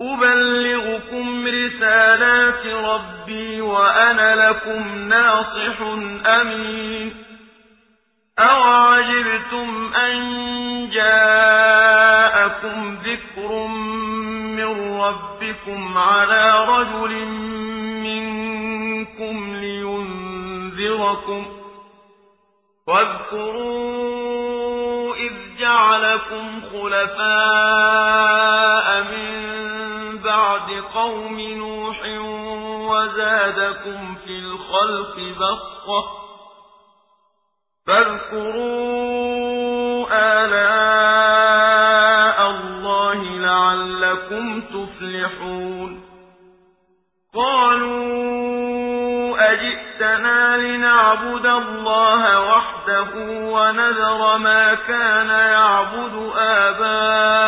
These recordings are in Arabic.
أبلغكم رسالات ربي وأنا لكم ناصح أمين أوعجبتم أن جاءكم ذكر من ربكم على رجل منكم لينذركم واذكروا إذ جعلكم خلفاء قوم نوح وزادكم في الخلق بسطة فاذكروا آلاء الله لعلكم تفلحون قالوا أجئتنا لنعبد الله وحده ونذر ما كان يعبد آباؤنا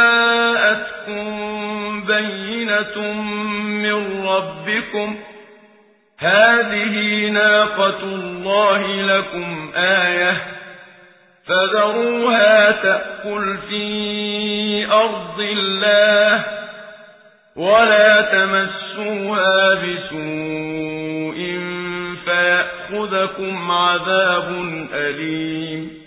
بينة من ربكم. هذه ناقة الله لكم آية. فذروها تأكل في أرض الله ولا تمسوها بسوء فيأخذكم عذاب أليم.